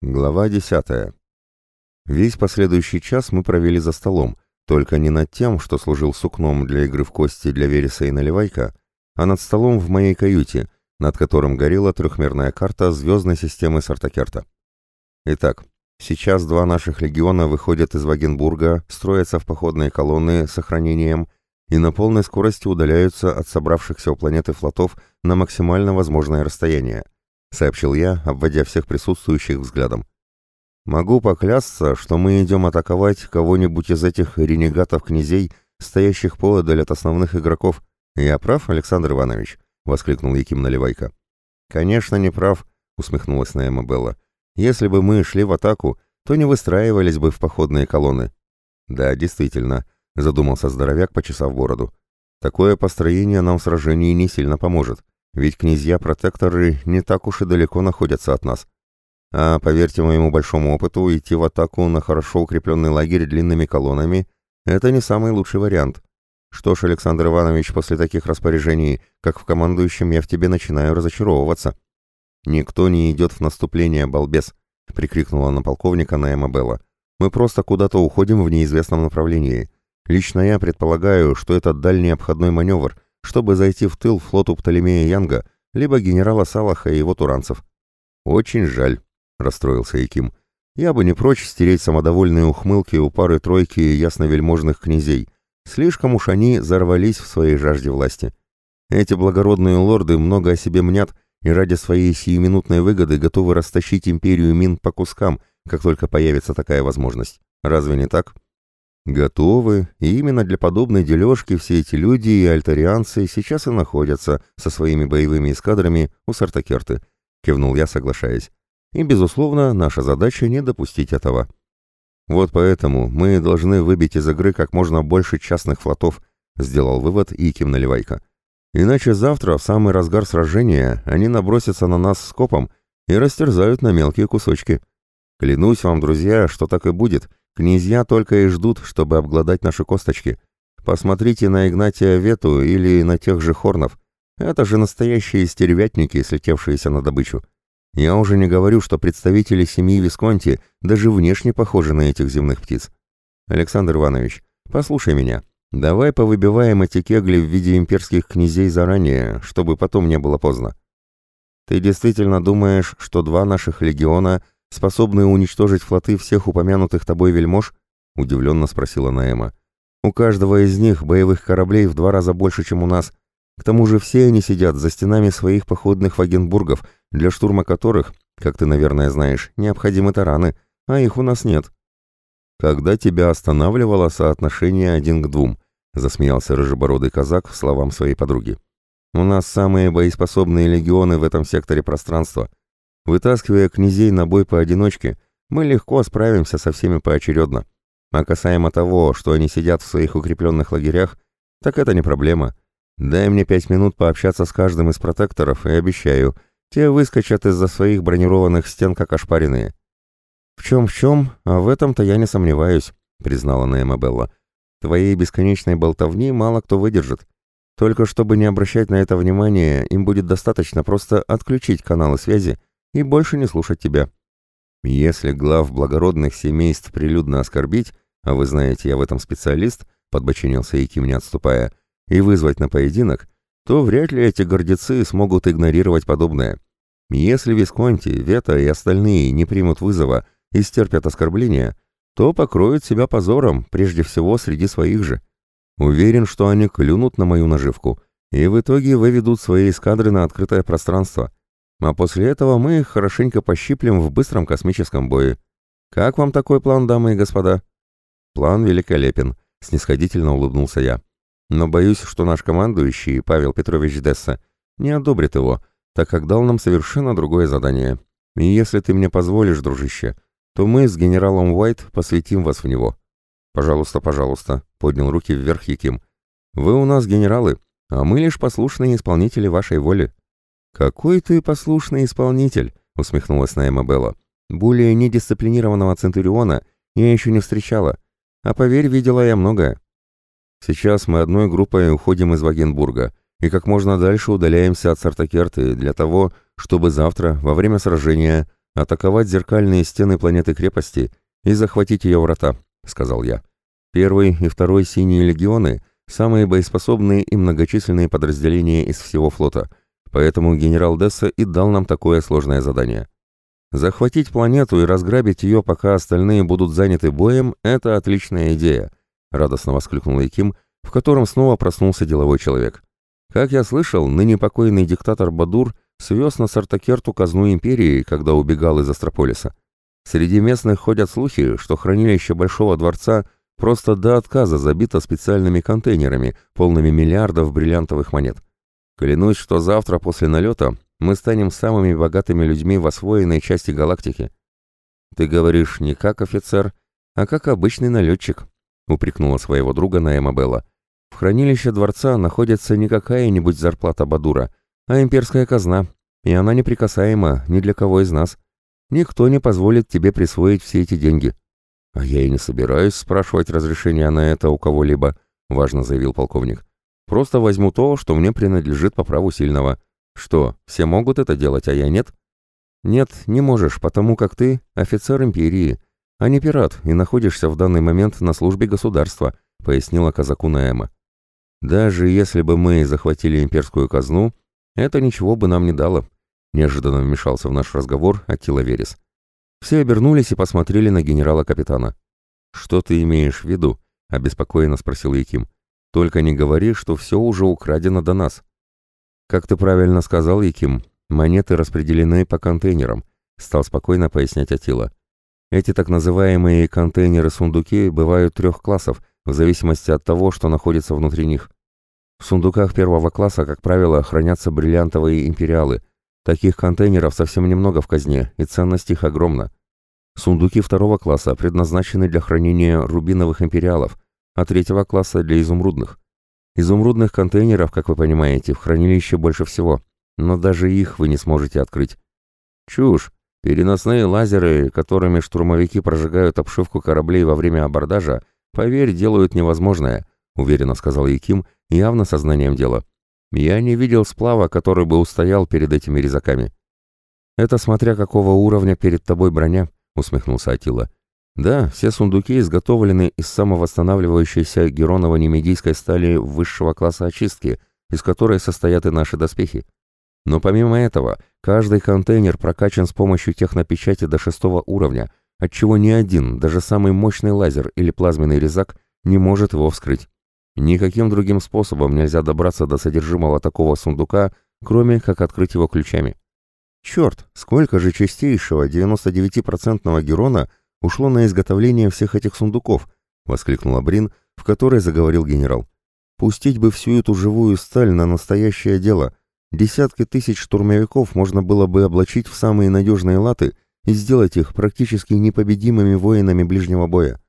Глава 10. Весь последующий час мы провели за столом, только не над тем, что служил сукном для игры в кости для Вереса и Наливайка, а над столом в моей каюте, над которым горела трехмерная карта звездной системы Сартакерта. Итак, сейчас два наших легиона выходят из Вагенбурга, строятся в походные колонны с охранением и на полной скорости удаляются от собравшихся у планеты флотов на максимально возможное расстояние –— сообщил я, обводя всех присутствующих взглядом. «Могу поклясться, что мы идем атаковать кого-нибудь из этих ренегатов-князей, стоящих поодаль от основных игроков. Я прав, Александр Иванович?» — воскликнул Яким Наливайко. «Конечно, не прав», — усмехнулась Наэма Белла. «Если бы мы шли в атаку, то не выстраивались бы в походные колонны». «Да, действительно», — задумался здоровяк, почесав бороду. «Такое построение нам в сражении не сильно поможет. Ведь князья-протекторы не так уж и далеко находятся от нас. А, поверьте моему большому опыту, идти в атаку на хорошо укрепленный лагерь длинными колоннами – это не самый лучший вариант. Что ж, Александр Иванович, после таких распоряжений, как в командующем, я в тебе начинаю разочаровываться. «Никто не идет в наступление, балбес!» — прикрикнула на полковника Наэма Белла. «Мы просто куда-то уходим в неизвестном направлении. Лично я предполагаю, что это дальний обходной маневр — чтобы зайти в тыл флоту Птолемея Янга, либо генерала Салаха и его туранцев. «Очень жаль», — расстроился Яким. «Я бы не прочь стереть самодовольные ухмылки у пары-тройки ясновельможных князей. Слишком уж они зарвались в своей жажде власти. Эти благородные лорды много о себе мнят и ради своей сиюминутной выгоды готовы растащить империю Мин по кускам, как только появится такая возможность. Разве не так?» Готовы, и именно для подобной дележки все эти люди и альтарианцы сейчас и находятся со своими боевыми эскадрами у Сартакерты, кивнул я, соглашаясь. И, безусловно, наша задача не допустить этого. Вот поэтому мы должны выбить из игры как можно больше частных флотов, сделал вывод Иким Наливайко. Иначе завтра, в самый разгар сражения, они набросятся на нас скопом и растерзают на мелкие кусочки. Клянусь вам, друзья, что так и будет, Князья только и ждут, чтобы обглодать наши косточки. Посмотрите на Игнатия Вету или на тех же Хорнов. Это же настоящие стервятники, слетевшиеся на добычу. Я уже не говорю, что представители семьи Висконти даже внешне похожи на этих земных птиц. Александр Иванович, послушай меня. Давай повыбиваем эти кегли в виде имперских князей заранее, чтобы потом не было поздно. Ты действительно думаешь, что два наших легиона — способные уничтожить флоты всех упомянутых тобой вельмож?» — удивленно спросила Наэма. «У каждого из них боевых кораблей в два раза больше, чем у нас. К тому же все они сидят за стенами своих походных вагенбургов, для штурма которых, как ты, наверное, знаешь, необходимы тараны, а их у нас нет». «Когда тебя останавливало соотношение один к двум?» — засмеялся рыжебородый казак словам своей подруги. «У нас самые боеспособные легионы в этом секторе пространства. Вытаскивая князей на бой поодиночке, мы легко справимся со всеми поочередно. А касаемо того, что они сидят в своих укрепленных лагерях, так это не проблема. Дай мне пять минут пообщаться с каждым из протекторов, и обещаю, те выскочат из-за своих бронированных стен, как ошпаренные. «В чем-в чем, а в этом-то я не сомневаюсь», — признала Наэма Белла. «Твоей бесконечной болтовни мало кто выдержит. Только чтобы не обращать на это внимания, им будет достаточно просто отключить каналы связи и больше не слушать тебя. Если глав благородных семейств прилюдно оскорбить, а вы знаете, я в этом специалист, подбочинился Яким, не отступая, и вызвать на поединок, то вряд ли эти гордецы смогут игнорировать подобное. Если Висконти, Вета и остальные не примут вызова и стерпят оскорбления, то покроют себя позором, прежде всего среди своих же. Уверен, что они клюнут на мою наживку и в итоге выведут свои эскадры на открытое пространство. А после этого мы их хорошенько пощиплем в быстром космическом бое. Как вам такой план, дамы и господа? План великолепен, снисходительно улыбнулся я. Но боюсь, что наш командующий, Павел Петрович Десса, не одобрит его, так как дал нам совершенно другое задание. И если ты мне позволишь, дружище, то мы с генералом Уайт посвятим вас в него. Пожалуйста, пожалуйста, поднял руки вверх Яким. Вы у нас генералы, а мы лишь послушные исполнители вашей воли. «Какой ты послушный исполнитель!» — усмехнулась Наэма Белла. «Более недисциплинированного Центуриона я еще не встречала, а поверь, видела я многое. Сейчас мы одной группой уходим из Вагенбурга и как можно дальше удаляемся от Сартакерты для того, чтобы завтра, во время сражения, атаковать зеркальные стены планеты-крепости и захватить ее врата», — сказал я. «Первый и второй синие легионы — самые боеспособные и многочисленные подразделения из всего флота, поэтому генерал Десса и дал нам такое сложное задание. Захватить планету и разграбить ее, пока остальные будут заняты боем — это отличная идея», — радостно воскликнул Яким, в котором снова проснулся деловой человек. «Как я слышал, ныне покойный диктатор Бадур свез на Сартакерту казну империи, когда убегал из Астрополиса. Среди местных ходят слухи, что хранилище Большого дворца просто до отказа забито специальными контейнерами, полными миллиардов бриллиантовых монет. Клянусь, что завтра после налета мы станем самыми богатыми людьми в освоенной части галактики. Ты говоришь не как офицер, а как обычный налетчик, упрекнула своего друга Наэма Белла. В хранилище дворца находится не какая-нибудь зарплата Бадура, а имперская казна, и она неприкасаема ни для кого из нас. Никто не позволит тебе присвоить все эти деньги. А я и не собираюсь спрашивать разрешения на это у кого-либо, важно заявил полковник. Просто возьму то, что мне принадлежит по праву сильного. Что, все могут это делать, а я нет? Нет, не можешь, потому как ты офицер империи, а не пират и находишься в данный момент на службе государства, пояснила казаку Наэма. Даже если бы мы захватили имперскую казну, это ничего бы нам не дало. Неожиданно вмешался в наш разговор Аттила Верес. Все обернулись и посмотрели на генерала-капитана. «Что ты имеешь в виду?» — обеспокоенно спросил Яким. «Только не говори, что все уже украдено до нас». «Как ты правильно сказал, Яким, монеты распределены по контейнерам», — стал спокойно пояснять Атила. «Эти так называемые контейнеры-сундуки бывают трех классов, в зависимости от того, что находится внутри них. В сундуках первого класса, как правило, хранятся бриллиантовые империалы. Таких контейнеров совсем немного в казне, и ценность их огромна. Сундуки второго класса предназначены для хранения рубиновых империалов, а третьего класса для изумрудных. Изумрудных контейнеров, как вы понимаете, в хранилище больше всего, но даже их вы не сможете открыть. Чушь! Переносные лазеры, которыми штурмовики прожигают обшивку кораблей во время абордажа, поверь, делают невозможное, уверенно сказал Яким, явно сознанием дела. Я не видел сплава, который бы устоял перед этими резаками. Это смотря какого уровня перед тобой броня, усмехнулся Атила. Да, все сундуки изготовлены из самовосстанавливающейся героново-немедийской стали высшего класса очистки, из которой состоят и наши доспехи. Но помимо этого, каждый контейнер прокачан с помощью технопечати до шестого уровня, отчего ни один, даже самый мощный лазер или плазменный резак не может его вскрыть. Никаким другим способом нельзя добраться до содержимого такого сундука, кроме как открыть его ключами. Черт, сколько же чистейшего 99-процентного герона ушло на изготовление всех этих сундуков, воскликнула Брин, в которой заговорил генерал. Пустить бы всю эту живую сталь на настоящее дело. Десятки тысяч штурмовиков можно было бы облачить в самые надежные латы и сделать их практически непобедимыми воинами ближнего боя.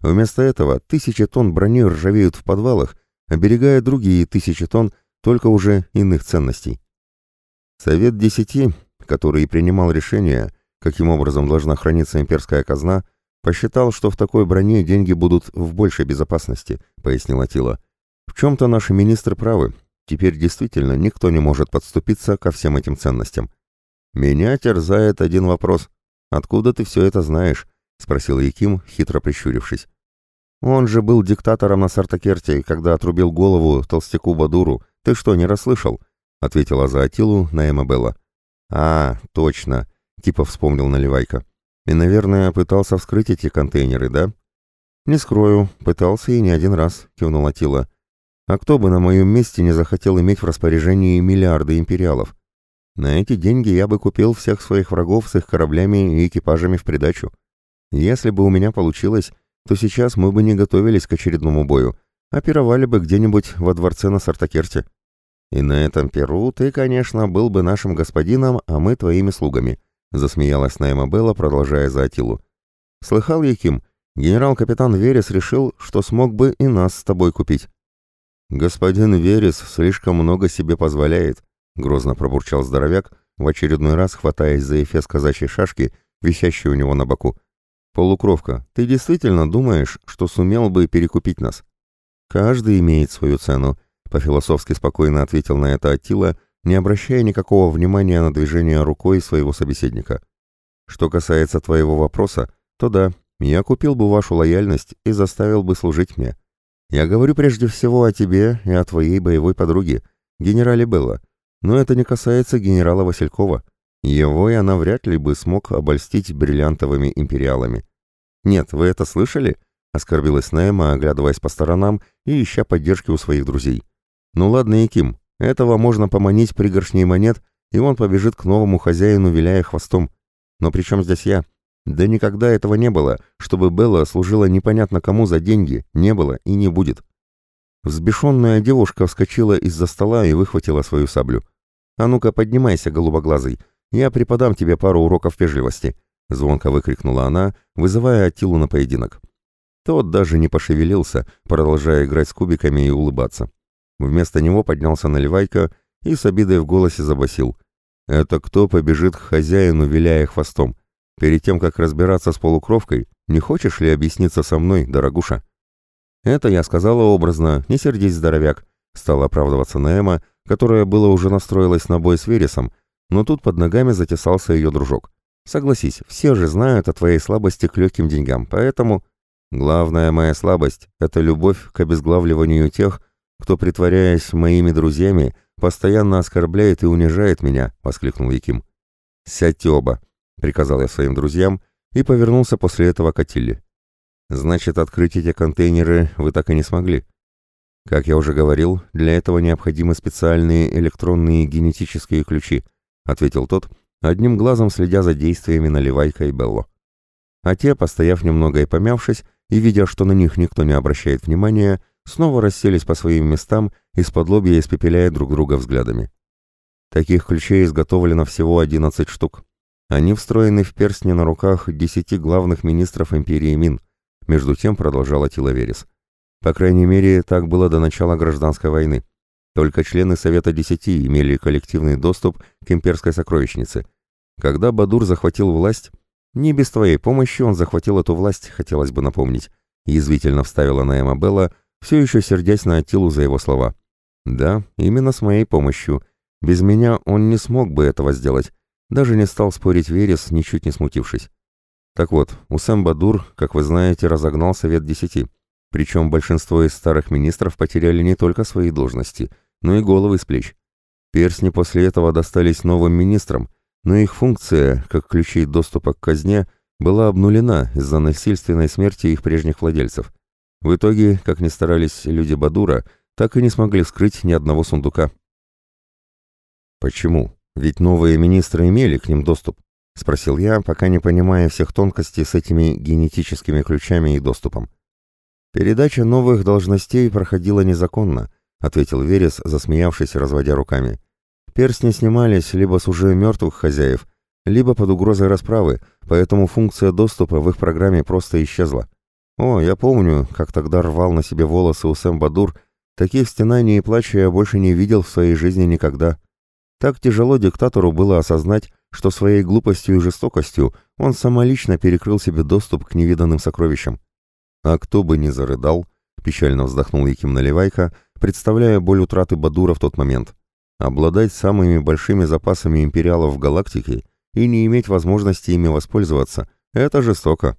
Вместо этого тысячи тонн брони ржавеют в подвалах, оберегая другие тысячи тонн только уже иных ценностей. Совет Десяти, который принимал решение, каким образом должна храниться имперская казна, посчитал, что в такой броне деньги будут в большей безопасности, пояснила Тила. В чем-то наши министры правы. Теперь действительно никто не может подступиться ко всем этим ценностям. Меня терзает один вопрос. Откуда ты все это знаешь? — спросил Яким, хитро прищурившись. «Он же был диктатором на Сартакерте, когда отрубил голову толстяку Бадуру. Ты что, не расслышал?» — ответила за Атилу Наэма Белла. «А, точно», — типа вспомнил Наливайка. «И, наверное, пытался вскрыть эти контейнеры, да?» «Не скрою, пытался и не один раз», — кивнула Атила. «А кто бы на моем месте не захотел иметь в распоряжении миллиарды империалов? На эти деньги я бы купил всех своих врагов с их кораблями и экипажами в придачу». Если бы у меня получилось, то сейчас мы бы не готовились к очередному бою, а пировали бы где-нибудь во дворце на Сартакерте. И на этом перу ты, конечно, был бы нашим господином, а мы твоими слугами», — засмеялась Найма Белла, продолжая за Атилу. «Слыхал, Яким, генерал-капитан Верес решил, что смог бы и нас с тобой купить». «Господин Верес слишком много себе позволяет», — грозно пробурчал здоровяк, в очередной раз хватаясь за эфес казачьей шашки, висящей у него на боку. «Полукровка, ты действительно думаешь, что сумел бы перекупить нас?» «Каждый имеет свою цену», — по-философски спокойно ответил на это Аттила, не обращая никакого внимания на движение рукой своего собеседника. Что касается твоего вопроса, то да, я купил бы вашу лояльность и заставил бы служить мне. Я говорю прежде всего о тебе и о твоей боевой подруге, генерале Белла. Но это не касается генерала Василькова. Его и она вряд ли бы смог обольстить бриллиантовыми империалами. «Нет, вы это слышали?» — оскорбилась Наэма, оглядываясь по сторонам и ища поддержки у своих друзей. «Ну ладно, Яким, этого можно поманить пригоршней монет, и он побежит к новому хозяину, виляя хвостом. Но при чем здесь я? Да никогда этого не было, чтобы Белла служила непонятно кому за деньги, не было и не будет». Взбешенная девушка вскочила из-за стола и выхватила свою саблю. «А ну-ка, поднимайся, голубоглазый, я преподам тебе пару уроков вежливости», — звонко выкрикнула она, вызывая Атилу на поединок. Тот даже не пошевелился, продолжая играть с кубиками и улыбаться. Вместо него поднялся наливайка и с обидой в голосе забасил. «Это кто побежит к хозяину, виляя хвостом? Перед тем, как разбираться с полукровкой, не хочешь ли объясниться со мной, дорогуша?» «Это я сказала образно, не сердись, здоровяк», — стала оправдываться Наэма, которая было уже настроилась на бой с Вересом, но тут под ногами затесался ее дружок. Согласись, все же знают о твоей слабости к легким деньгам, поэтому... Главная моя слабость — это любовь к обезглавливанию тех, кто, притворяясь моими друзьями, постоянно оскорбляет и унижает меня, — воскликнул Яким. «Сядьте оба», — приказал я своим друзьям и повернулся после этого к Атилле. «Значит, открыть эти контейнеры вы так и не смогли?» Как я уже говорил, для этого необходимы специальные электронные генетические ключи, ответил тот, одним глазом следя за действиями Наливайка и Белло. А те, постояв немного и помявшись, и видя, что на них никто не обращает внимания, снова расселись по своим местам, из-под лобья испепеляя друг друга взглядами. Таких ключей изготовлено всего 11 штук. Они встроены в перстни на руках десяти главных министров империи Мин, между тем продолжала Тилаверис. По крайней мере, так было до начала гражданской войны. Только члены Совета Десяти имели коллективный доступ к имперской сокровищнице. Когда Бадур захватил власть, не без твоей помощи он захватил эту власть, хотелось бы напомнить, язвительно вставила на Эмабелла, все еще сердясь на Атилу за его слова. Да, именно с моей помощью. Без меня он не смог бы этого сделать. Даже не стал спорить Верес, ничуть не смутившись. Так вот, Усэм Бадур, как вы знаете, разогнал Совет Десяти. Причем большинство из старых министров потеряли не только свои должности – но и головы с плеч. Персни после этого достались новым министрам, но их функция, как ключей доступа к казне, была обнулена из-за насильственной смерти их прежних владельцев. В итоге, как ни старались люди Бадура, так и не смогли вскрыть ни одного сундука. «Почему? Ведь новые министры имели к ним доступ», — спросил я, пока не понимая всех тонкостей с этими генетическими ключами и доступом. Передача новых должностей проходила незаконно, — ответил Верес, засмеявшись и разводя руками. «Перстни снимались либо с уже мертвых хозяев, либо под угрозой расправы, поэтому функция доступа в их программе просто исчезла. О, я помню, как тогда рвал на себе волосы у Сэм Бадур, таких стенаний и плача я больше не видел в своей жизни никогда. Так тяжело диктатору было осознать, что своей глупостью и жестокостью он самолично перекрыл себе доступ к невиданным сокровищам. А кто бы ни зарыдал, печально вздохнул Яким Наливайка, представляя боль утраты Бадура в тот момент. Обладать самыми большими запасами империалов в галактике и не иметь возможности ими воспользоваться — это жестоко.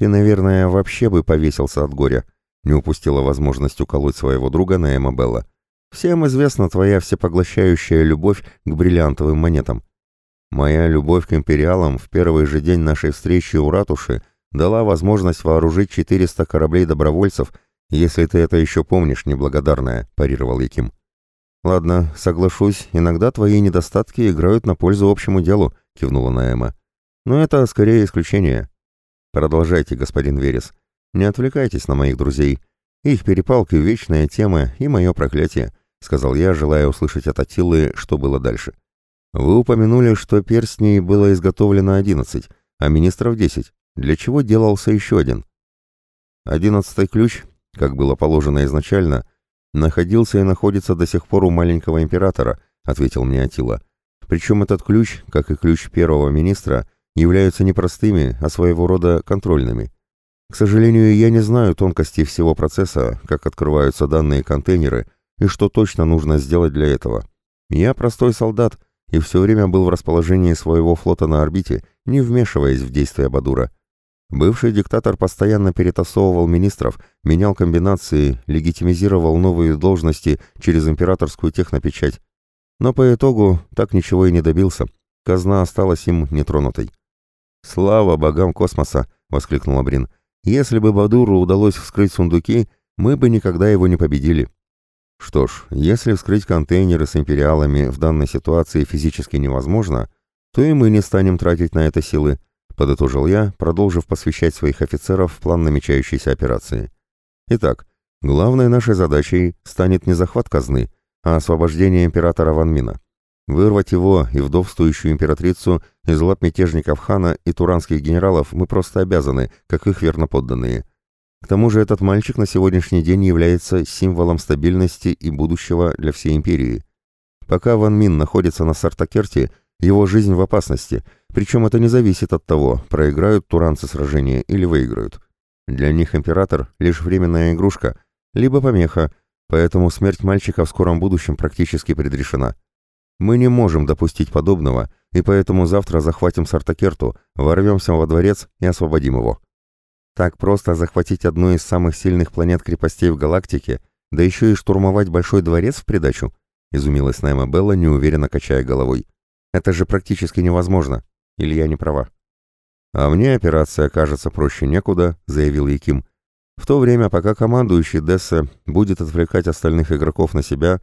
Ты, наверное, вообще бы повесился от горя, не упустила возможность уколоть своего друга на Эмабелла. Всем известна твоя всепоглощающая любовь к бриллиантовым монетам. Моя любовь к империалам в первый же день нашей встречи у ратуши дала возможность вооружить 400 кораблей добровольцев «Если ты это еще помнишь, неблагодарная», — парировал Яким. «Ладно, соглашусь, иногда твои недостатки играют на пользу общему делу», — кивнула Наэма. «Но это скорее исключение». «Продолжайте, господин Верес. Не отвлекайтесь на моих друзей. Их перепалки — вечная тема и мое проклятие», — сказал я, желая услышать от Атилы, что было дальше. «Вы упомянули, что перстней было изготовлено одиннадцать, а министров десять. Для чего делался еще один?» «Одиннадцатый ключ как было положено изначально, находился и находится до сих пор у маленького императора, ответил мне Атила. Причем этот ключ, как и ключ первого министра, являются не простыми, а своего рода контрольными. К сожалению, я не знаю тонкостей всего процесса, как открываются данные контейнеры и что точно нужно сделать для этого. Я простой солдат и все время был в расположении своего флота на орбите, не вмешиваясь в действия Бадура. Бывший диктатор постоянно перетасовывал министров, менял комбинации, легитимизировал новые должности через императорскую технопечать. Но по итогу так ничего и не добился. Казна осталась им нетронутой. «Слава богам космоса!» — воскликнул Абрин. «Если бы Бадуру удалось вскрыть сундуки, мы бы никогда его не победили». Что ж, если вскрыть контейнеры с империалами в данной ситуации физически невозможно, то и мы не станем тратить на это силы, подытожил я, продолжив посвящать своих офицеров в план намечающейся операции. Итак, главной нашей задачей станет не захват казны, а освобождение императора Ван Мина. Вырвать его и вдовствующую императрицу из лап мятежников хана и туранских генералов мы просто обязаны, как их верноподданные. К тому же этот мальчик на сегодняшний день является символом стабильности и будущего для всей империи. Пока Ван Мин находится на Сартакерте, его жизнь в опасности, причем это не зависит от того, проиграют туранцы сражение или выиграют. Для них император — лишь временная игрушка, либо помеха, поэтому смерть мальчика в скором будущем практически предрешена. Мы не можем допустить подобного, и поэтому завтра захватим Сартакерту, ворвемся во дворец и освободим его. Так просто захватить одну из самых сильных планет-крепостей в галактике, да еще и штурмовать Большой дворец в придачу? Изумилась Найма Белла, неуверенно качая головой. Это же практически невозможно. Или я не права? А мне операция кажется проще некуда, заявил Яким. В то время, пока командующий Десса будет отвлекать остальных игроков на себя,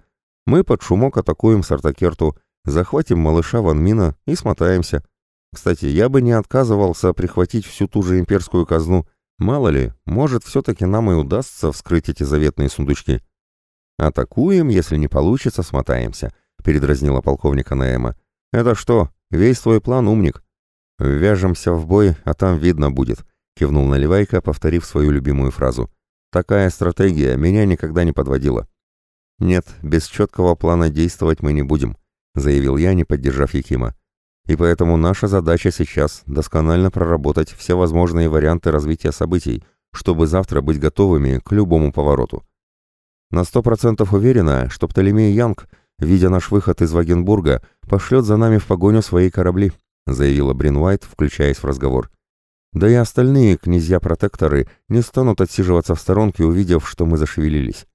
мы под шумок атакуем Сартакерту, захватим малыша Ван Мина и смотаемся. Кстати, я бы не отказывался прихватить всю ту же имперскую казну, Мало ли, может, все-таки нам и удастся вскрыть эти заветные сундучки. Атакуем, если не получится, смотаемся, передразнила полковника Наэма. Это что, весь твой план, умник? Вяжемся в бой, а там видно будет, кивнул Наливайка, повторив свою любимую фразу. Такая стратегия меня никогда не подводила. Нет, без четкого плана действовать мы не будем, заявил я, не поддержав Якима. И поэтому наша задача сейчас досконально проработать все возможные варианты развития событий, чтобы завтра быть готовыми к любому повороту. На сто процентов уверена, что Птолемей Янг, видя наш выход из Вагенбурга, пошлет за нами в погоню свои корабли, заявила Брин Уайт, включаясь в разговор. Да и остальные князья-протекторы не станут отсиживаться в сторонке, увидев, что мы зашевелились.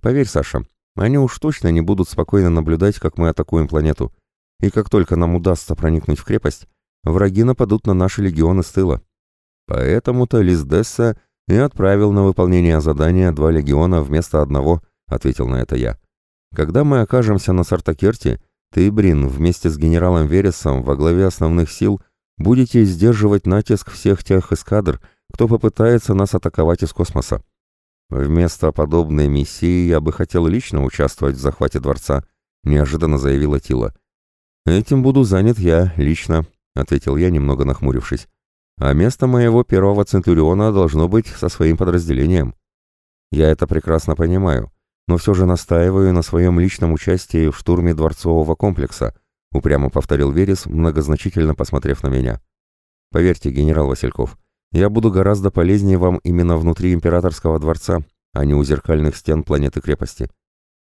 Поверь, Саша, они уж точно не будут спокойно наблюдать, как мы атакуем планету и как только нам удастся проникнуть в крепость, враги нападут на наши легионы с тыла. Поэтому-то Лиздесса и отправил на выполнение задания два легиона вместо одного, ответил на это я. Когда мы окажемся на Сартакерте, ты, Брин, вместе с генералом Вересом во главе основных сил будете сдерживать натиск всех тех эскадр, кто попытается нас атаковать из космоса. Вместо подобной миссии я бы хотел лично участвовать в захвате дворца, неожиданно заявила Тила. «Этим буду занят я, лично», — ответил я, немного нахмурившись. «А место моего первого Центуриона должно быть со своим подразделением». «Я это прекрасно понимаю, но все же настаиваю на своем личном участии в штурме дворцового комплекса», — упрямо повторил Верес, многозначительно посмотрев на меня. «Поверьте, генерал Васильков, я буду гораздо полезнее вам именно внутри императорского дворца, а не у зеркальных стен планеты-крепости».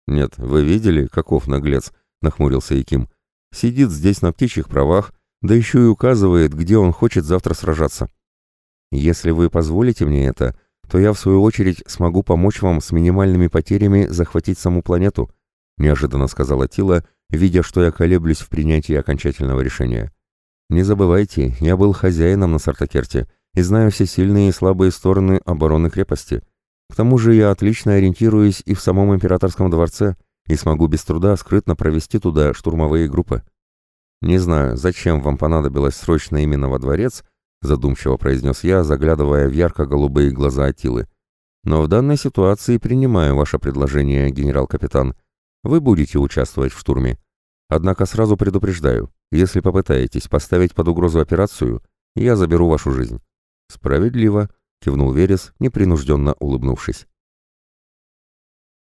«Нет, вы видели, каков наглец?» — нахмурился Яким. Сидит здесь на птичьих правах, да еще и указывает, где он хочет завтра сражаться. Если вы позволите мне это, то я в свою очередь смогу помочь вам с минимальными потерями захватить саму планету, неожиданно сказала Тила, видя, что я колеблюсь в принятии окончательного решения. Не забывайте, я был хозяином на Сартакерте и знаю все сильные и слабые стороны обороны крепости. К тому же я отлично ориентируюсь и в самом императорском дворце, и смогу без труда скрытно провести туда штурмовые группы. Не знаю, зачем вам понадобилось срочно именно во дворец, задумчиво произнес я, заглядывая в ярко-голубые глаза Атилы. Но в данной ситуации принимаю ваше предложение, генерал-капитан. Вы будете участвовать в штурме. Однако сразу предупреждаю, если попытаетесь поставить под угрозу операцию, я заберу вашу жизнь. Справедливо, кивнул Верес, непринужденно улыбнувшись.